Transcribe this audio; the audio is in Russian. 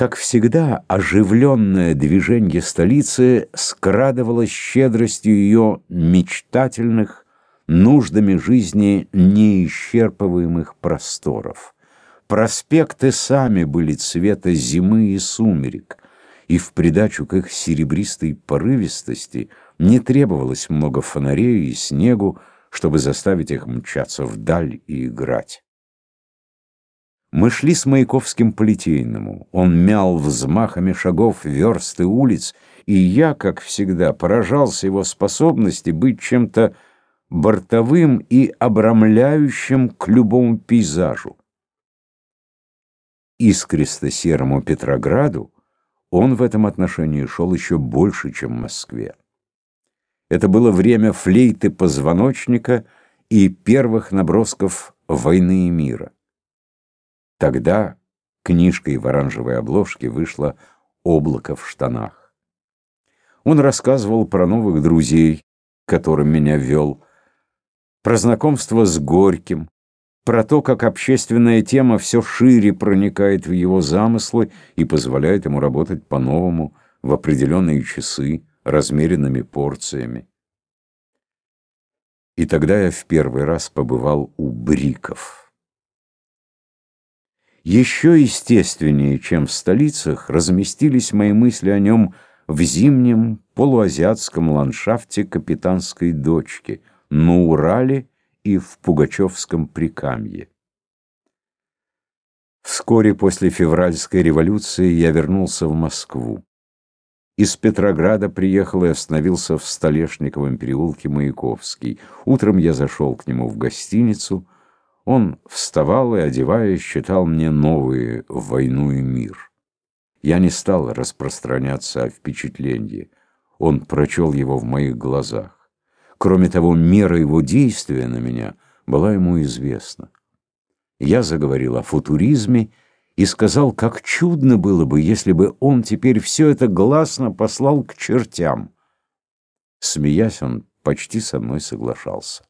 Как всегда, оживленное движение столицы скрадывалось щедростью ее мечтательных, нуждами жизни неисчерпываемых просторов. Проспекты сами были цвета зимы и сумерек, и в придачу к их серебристой порывистости не требовалось много фонарей и снегу, чтобы заставить их мчаться вдаль и играть. Мы шли с Маяковским по. Он мял взмахами шагов версты улиц, и я, как всегда, поражался его способности быть чем-то бортовым и обрамляющим к любому пейзажу. Искристо-серому Петрограду он в этом отношении шел еще больше, чем в Москве. Это было время флейты позвоночника и первых набросков «Войны и мира». Тогда книжкой в оранжевой обложке вышло «Облако в штанах». Он рассказывал про новых друзей, которым меня вел, про знакомство с Горьким, про то, как общественная тема все шире проникает в его замыслы и позволяет ему работать по-новому, в определенные часы, размеренными порциями. И тогда я в первый раз побывал у Бриков. Еще естественнее, чем в столицах, разместились мои мысли о нем в зимнем полуазиатском ландшафте капитанской дочки – на Урале и в Пугачевском Прикамье. Вскоре после февральской революции я вернулся в Москву. Из Петрограда приехал и остановился в Столешниковом переулке Маяковский. Утром я зашел к нему в гостиницу. Он вставал и, одеваясь, читал мне новые «Войну и мир». Я не стал распространяться о впечатлении. Он прочел его в моих глазах. Кроме того, мера его действия на меня была ему известна. Я заговорил о футуризме и сказал, как чудно было бы, если бы он теперь все это гласно послал к чертям. Смеясь, он почти со мной соглашался.